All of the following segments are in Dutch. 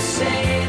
say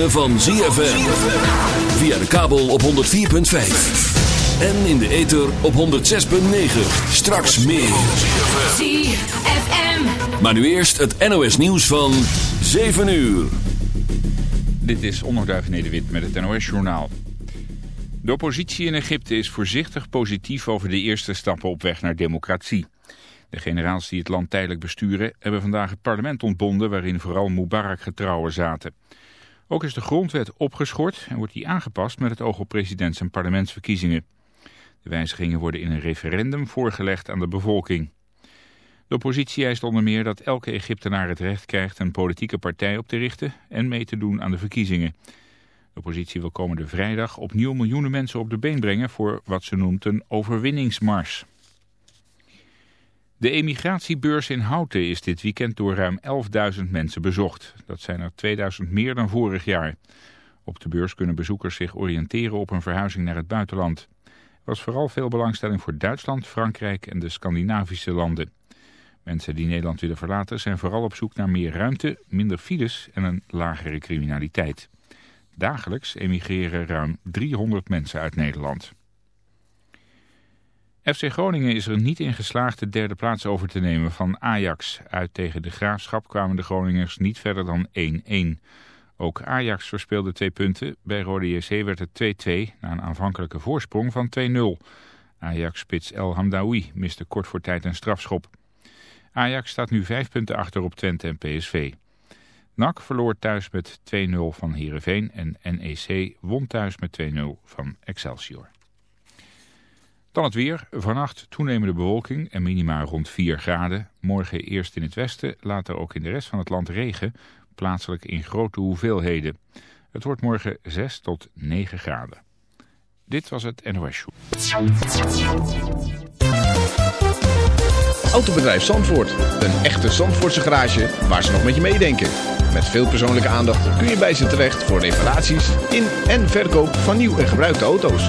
ritme van ZFM. Via de kabel op 104.5. En in de ether op 106.9. Straks meer. ZFM. Maar nu eerst het NOS nieuws van 7 uur. Dit is Onderduif Nederwit met het NOS-journaal. De oppositie in Egypte is voorzichtig positief over de eerste stappen op weg naar democratie. De generaals die het land tijdelijk besturen hebben vandaag het parlement ontbonden waarin vooral Mubarak-getrouwen zaten. Ook is de grondwet opgeschort en wordt die aangepast met het oog op presidents- en parlementsverkiezingen. De wijzigingen worden in een referendum voorgelegd aan de bevolking. De oppositie eist onder meer dat elke Egyptenaar het recht krijgt een politieke partij op te richten en mee te doen aan de verkiezingen. De oppositie wil komende vrijdag opnieuw miljoenen mensen op de been brengen voor wat ze noemt een overwinningsmars. De emigratiebeurs in Houten is dit weekend door ruim 11.000 mensen bezocht. Dat zijn er 2000 meer dan vorig jaar. Op de beurs kunnen bezoekers zich oriënteren op een verhuizing naar het buitenland. Er was vooral veel belangstelling voor Duitsland, Frankrijk en de Scandinavische landen. Mensen die Nederland willen verlaten zijn vooral op zoek naar meer ruimte, minder files en een lagere criminaliteit. Dagelijks emigreren ruim 300 mensen uit Nederland. FC Groningen is er niet in geslaagd de derde plaats over te nemen van Ajax. Uit tegen de Graafschap kwamen de Groningers niet verder dan 1-1. Ook Ajax verspeelde twee punten. Bij Rode JC werd het 2-2 na een aanvankelijke voorsprong van 2-0. Ajax-spits El Hamdaoui miste kort voor tijd een strafschop. Ajax staat nu vijf punten achter op Twente en PSV. NAC verloor thuis met 2-0 van Heerenveen en NEC won thuis met 2-0 van Excelsior. Dan het weer. Vannacht toenemende bewolking en minima rond 4 graden. Morgen eerst in het westen, later ook in de rest van het land regen. Plaatselijk in grote hoeveelheden. Het wordt morgen 6 tot 9 graden. Dit was het NOS Show. Autobedrijf Zandvoort. Een echte Zandvoortse garage waar ze nog met je meedenken. Met veel persoonlijke aandacht kun je bij ze terecht voor reparaties in en verkoop van nieuw en gebruikte auto's.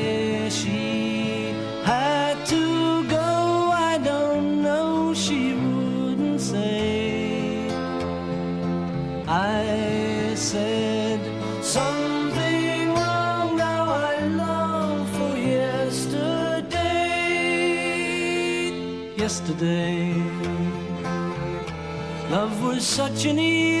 yesterday. Love was such an easy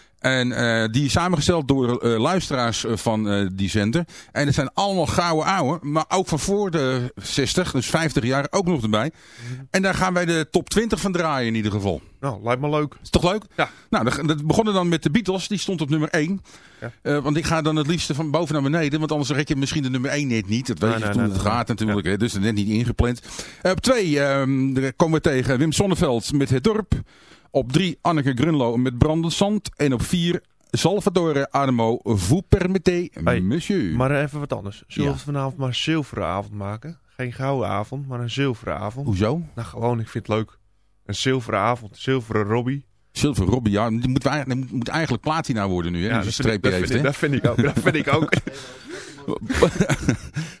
En eh, die is samengesteld door eh, luisteraars eh, van eh, die zender. En het zijn allemaal gouden ouwe, maar ook van voor de 60, dus 50 jaar, ook nog erbij. En daar gaan wij de top 20 van draaien in ieder geval. Nou, lijkt me leuk. Is toch leuk? Ja. Nou, dat- begonnen dan met de Beatles. Die stond op nummer 1. Ja. Want ik ga dan het liefste van boven naar beneden. Want anders rek je misschien de nummer 1 net niet. Dat weet Nee, je nee, toen nee, het gaat natuurlijk. Hè, dus net niet ingepland. Op 2 komen we tegen Wim Sonneveld met Het Dorp. Op 3 Anneke Grunlo met Brandend Zand. En op 4 Salvatore Adamo Vous permettez, Hey, monsieur. Maar even wat anders. Zullen Ja. we vanavond maar een zilveren avond maken? Geen gouden avond, maar een zilveren avond. Hoezo? Nou, gewoon, ik vind het leuk. Een zilveren avond, zilveren Robbie. Silver Robbie, ja, die moet, die moet eigenlijk platina worden nu. Hè, als je een dat, vind ik, heeft. dat, hè. vind ik, dat vind ik ook. Dat vind ik ook.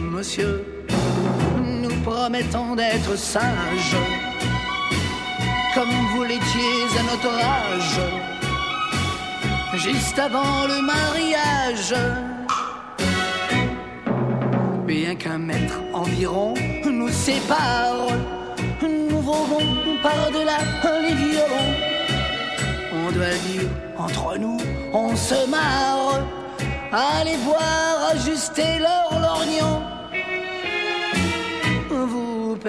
monsieur, nous promettons d'être sages, comme vous l'étiez à notre âge, juste avant le mariage. Bien qu'un mètre environ nous sépare, nous volons par-delà les violons. On doit dire, entre nous, on se marre. Allez voir ajuster leur lorgnon.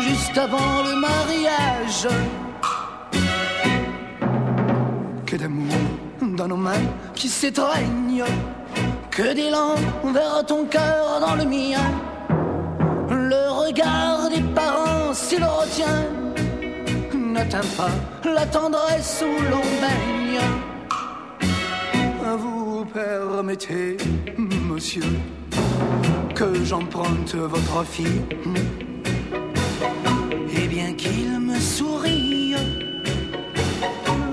juste avant le mariage. Que d'amour dans nos mains qui s'étreignent, que d'élan vers ton cœur dans le mien. Le regard des parents, s'il retient, n'atteint pas la tendresse où l'on baigne. Vous permettez, monsieur, que j'emprunte votre fille.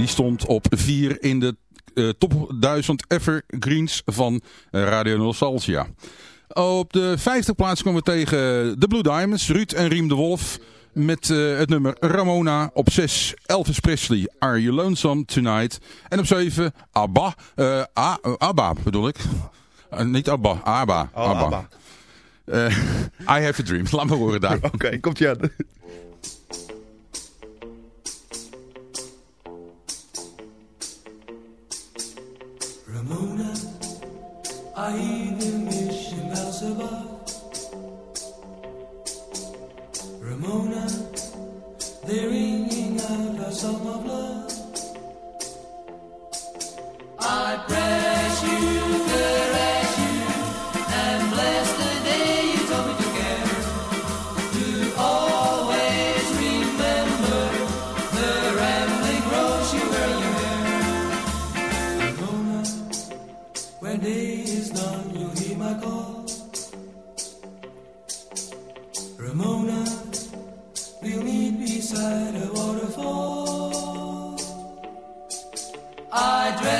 die stond op 4 in de eh, top 1000 evergreens van eh, Radio Nostalgia. Op de vijfde plaats komen we tegen de Blue Diamonds, Ruud en Riem de Wolf. Met eh, het nummer Ramona. Op 6 Elvis Presley, Are You Lonesome Tonight. En op 7 ABBA. eh, A- ABBA bedoel ik. Niet ABBA, ABBA. Oh, ABBA. I Have a Dream. Laat me horen daar. Oké, komt je aan. Ramona, I hear the mission bells above. Ramona, they're ringing out a song of love. I press you, I dread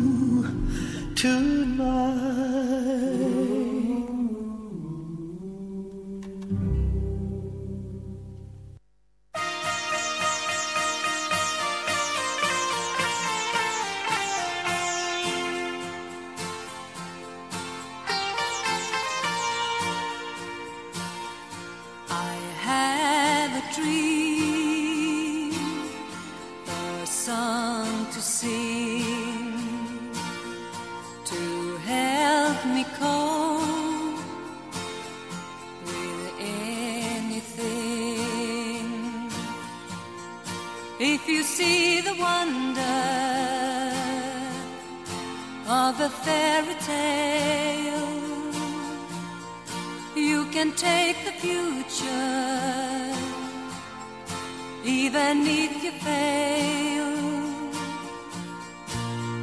if you fail.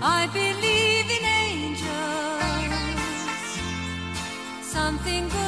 I believe in angels, something good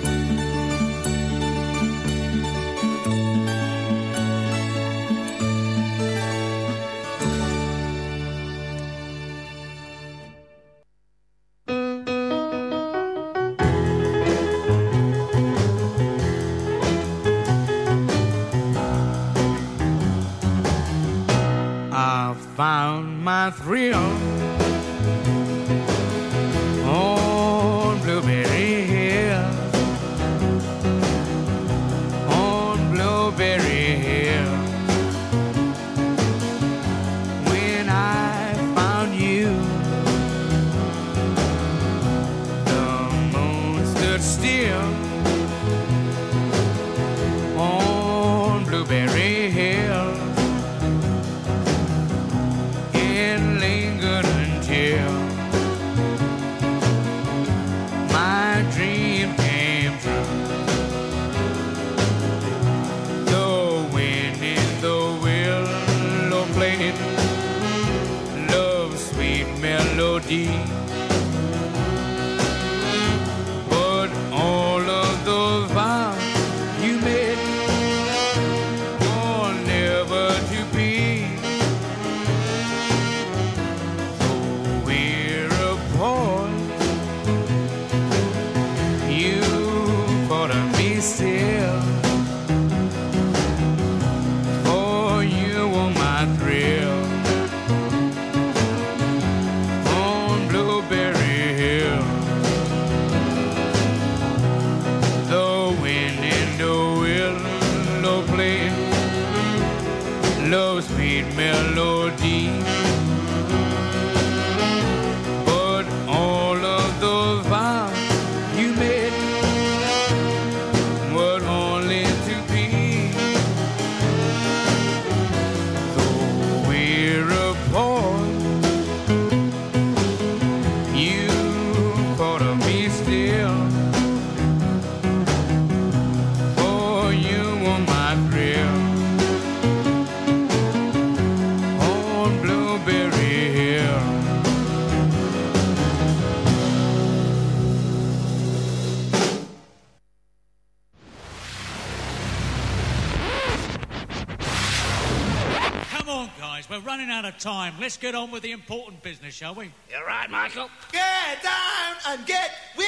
get on with the important business, shall we? You're right, Michael. Get down and get with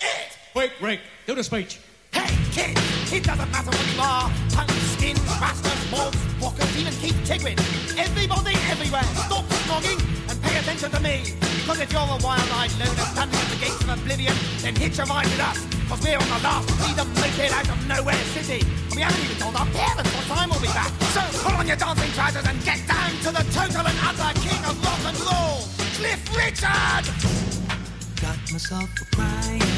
it! Wait, Rick, do the speech. Hey, kid, it doesn't matter what you are. Tungsten, bastard, morph, walkers, even Keith Tigwin. Everybody, everywhere, stop snogging and pay attention to me. Because if you're a wild-eyed loner standing at the gates of oblivion, then hitch a ride with us. Because we're on the last freedom naked out of nowhere city. We haven't even told our parents what time we'll be back. So pull on your dancing trousers and get down to the total and utter king of rock and roll, Cliff Richard! Got myself a crying.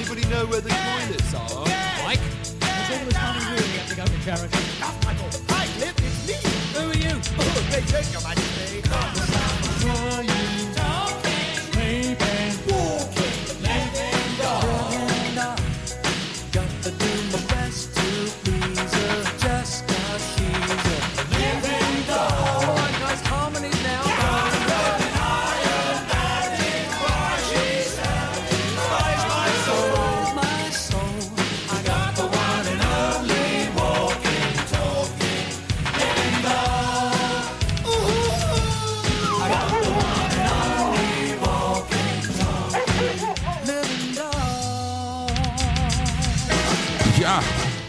anybody know where the toilets are? Mike? It's all the time in we have to go to charity. That's Michael. Hi, Cliff, it's me. Who are you? Oh, big take Your Majesty. Trying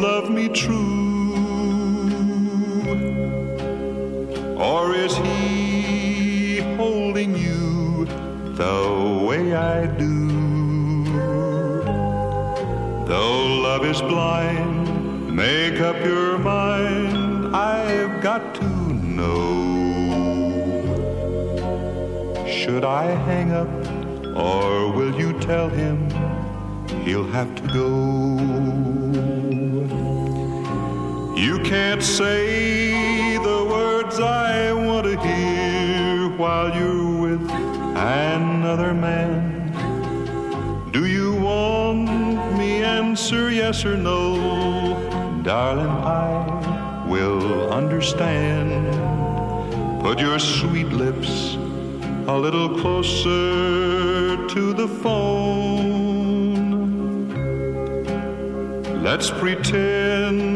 love me true? Or is he holding you the way I do? Though love is blind, make up your mind, I've got to know. Should I hang up, or will you tell him he'll have to go? You can't say the words I want to hear while you're with another man. Do you want me answer yes or no? Darling, I will understand. Put your sweet lips a little closer to the phone. Let's pretend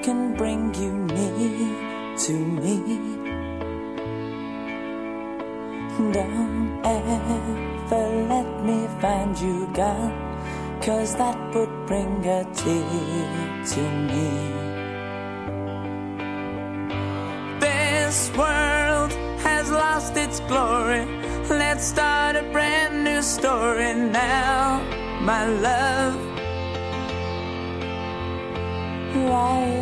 Can bring you near to me. Don't ever let me find you gone, cause that would bring a tear to me. This world has lost its glory. Let's start a brand new story now, my love. Right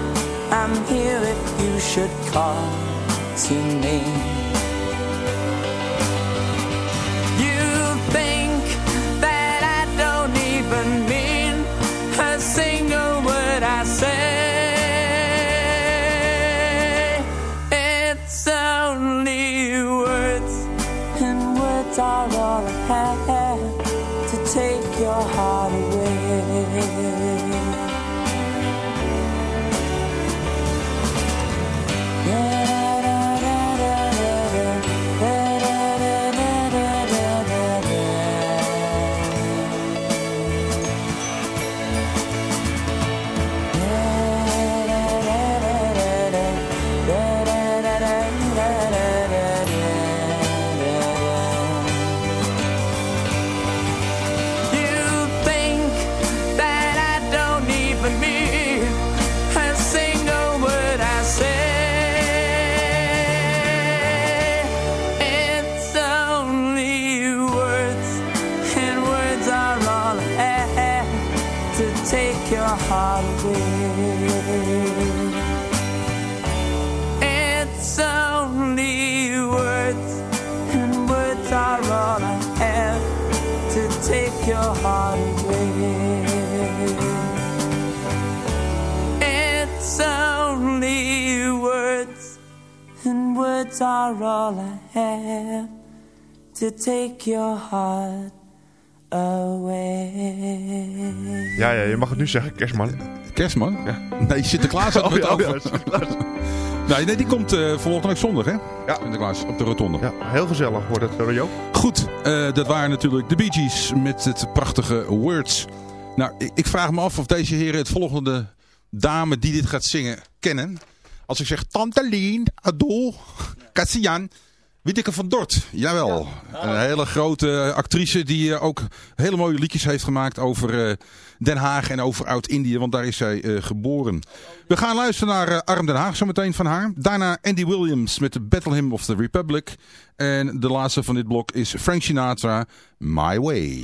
I'm here if you should call to me. Are all I have to take your heart away. Ja, ja, je mag het nu zeggen, kerstman. Kerstman? Ja. Nee, Sinterklaas had Oh, het ja, over. ja, Sinterklaas. nee, nee, die komt eh volgende week zondag, hè? Ja. Sinterklaas, op de rotonde. Ja, heel gezellig wordt het, Rio. Goed, eh, dat waren natuurlijk de Bee Gees met het prachtige Words. Nou, ik, ik vraag me af of deze heren het volgende dame die dit gaat zingen kennen. Als ik zeg Tante Lien, Adol, Cassian, Witteke van Dort. Jawel, een hele grote actrice die eh, ook hele mooie liedjes heeft gemaakt over eh, Den Haag en over Oud-Indië. Want daar is zij eh, geboren. We gaan luisteren naar Arm Den Haag zometeen van haar. Daarna Andy Williams met de Battle Hymn of the Republic. En de laatste van dit blok is Frank Sinatra, My Way.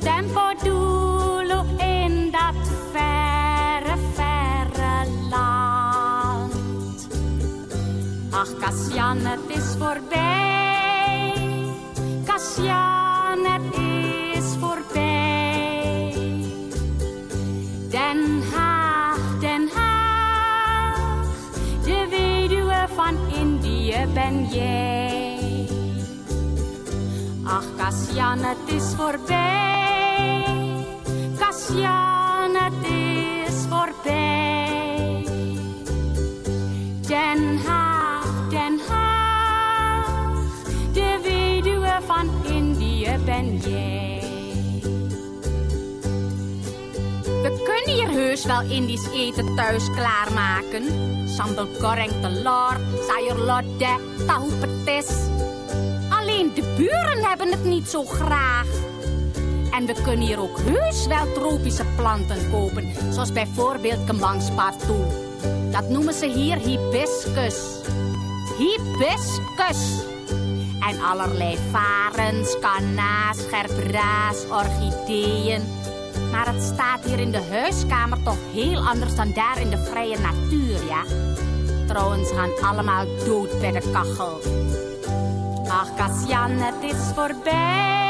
Tempodoelo in dat verre, verre land. Ach, kasjan, het is voorbij. Kasjan het is voorbij. Den Haag, Den Haag, de weduwe van Indië ben jij. Ach, Kasjan, het is voorbij. Kassian, het is voorbij. Den Haag, Den Haag, de weduwe van Indië ben jij. We kunnen hier heus wel Indisch eten thuis klaarmaken. Sambal goreng telur, sayur lodeh, tahu petis. Alleen de buren hebben het niet zo graag. En we kunnen hier ook heus wel tropische planten kopen. Zoals bijvoorbeeld kembang spatu. Dat noemen ze hier hibiscus. Hibiscus. En allerlei varens, kanna's, gerbraas, orchideeën. Maar het staat hier in de huiskamer toch heel anders dan daar in de vrije natuur, ja? Trouwens gaan allemaal dood bij de kachel. Ach, Kassian, het is voorbij.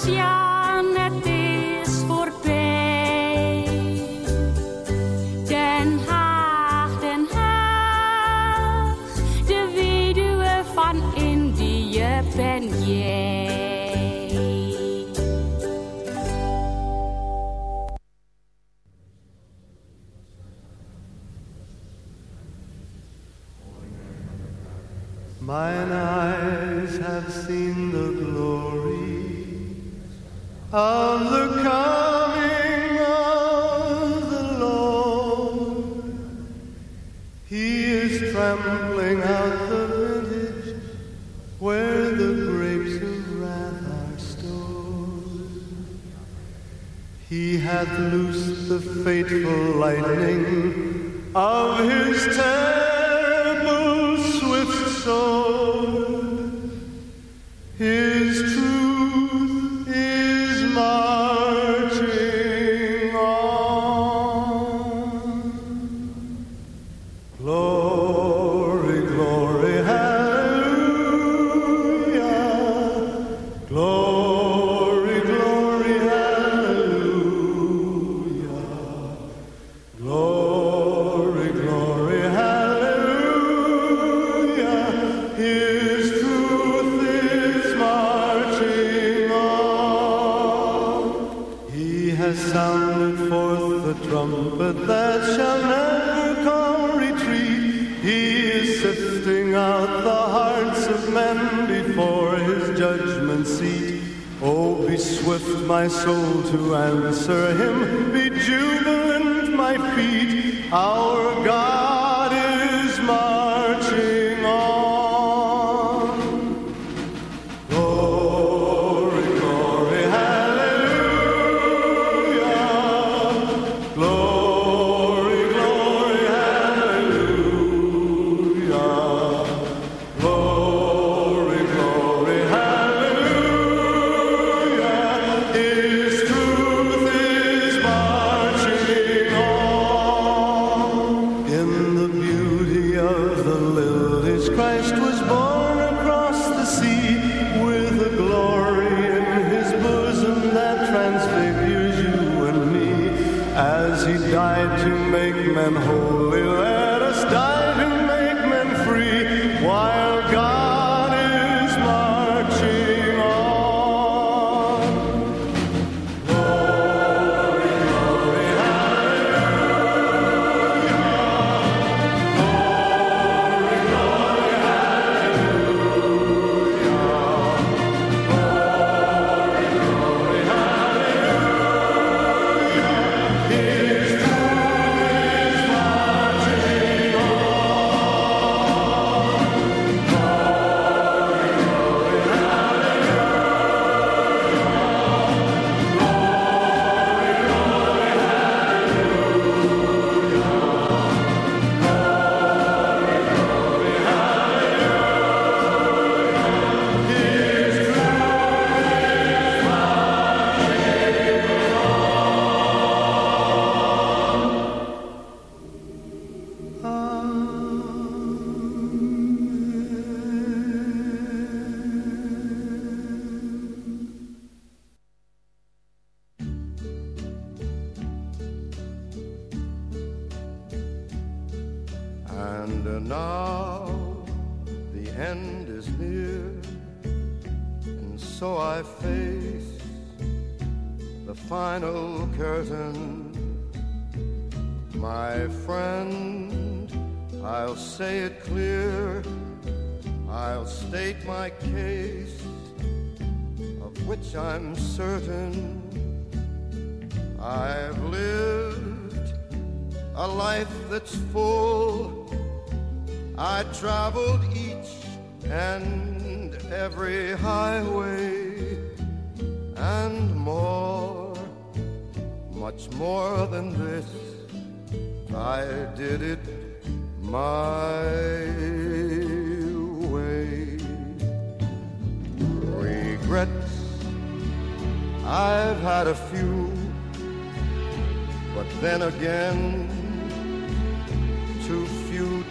Kassian, het is voorbij. Den Haag, Den Haag, de weduwe van Indië ben jij. Mine eyes have seen the of the coming of the Lord. He is trampling out the vintage where the grapes of wrath are stored. He hath loosed the fateful lightning of his terrible swift sword. His Lord.